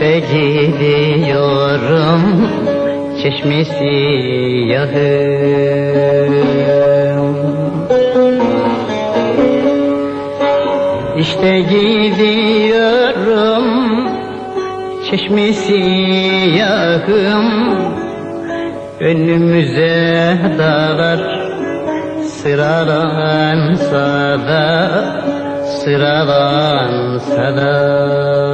Ve gidiyorum çeşme siyahım İşte gidiyorum çeşme siyahım Önümüze dağlar sıralansa da sıralansa da.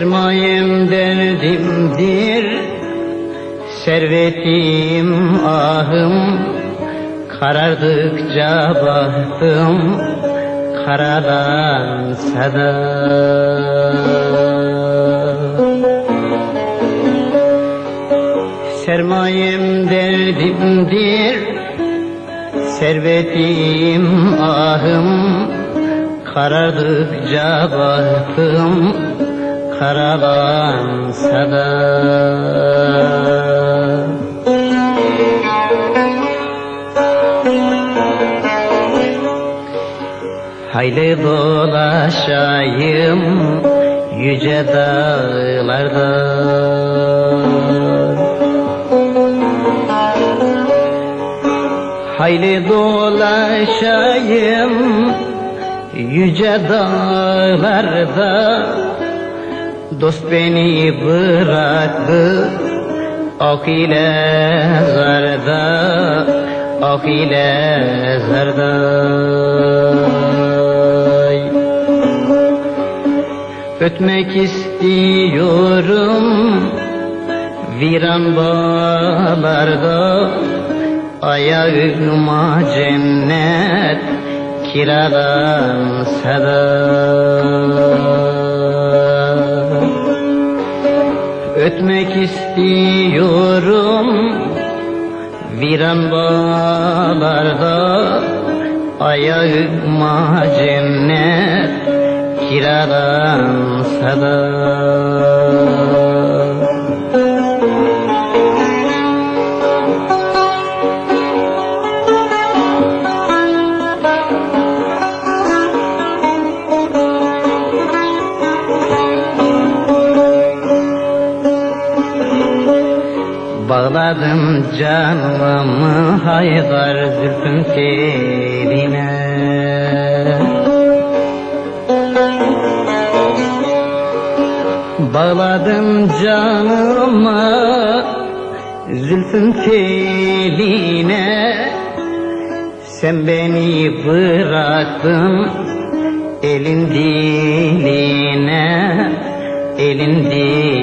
Sermayem derdimdir Servetim ahım. Karardıkça bahtım Karalansa da Sermayem derdimdir Servetim ahım. Karardıkça bahtım Karalansa da Hayli dolaşayım yüce dağlarda. Hayli dolaşayım yüce dağlarda Dost beni bıraktı. Ok ile zarda Ok ile zarda Ötmek istiyorum Viran bağlarda. Ayağıma cennet kiralansa da Ötmek istiyorum. Viran bağlarda Ayağıma cennet kiralansa da Bağladım canımı haydar zülfün teline Bağladım canımı zülfün teline Sen beni bıraktın elin diline Elin diline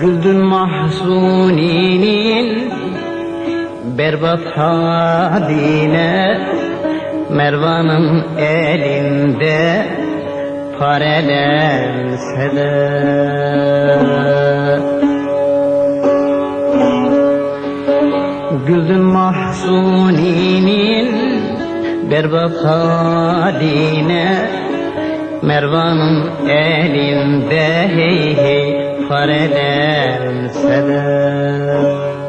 Güldün mahzuninin berbat haline Mervan'ın elinde parelense de Güldün mahzuninin berbat haline Mervan'ın elinde hey hey farelense de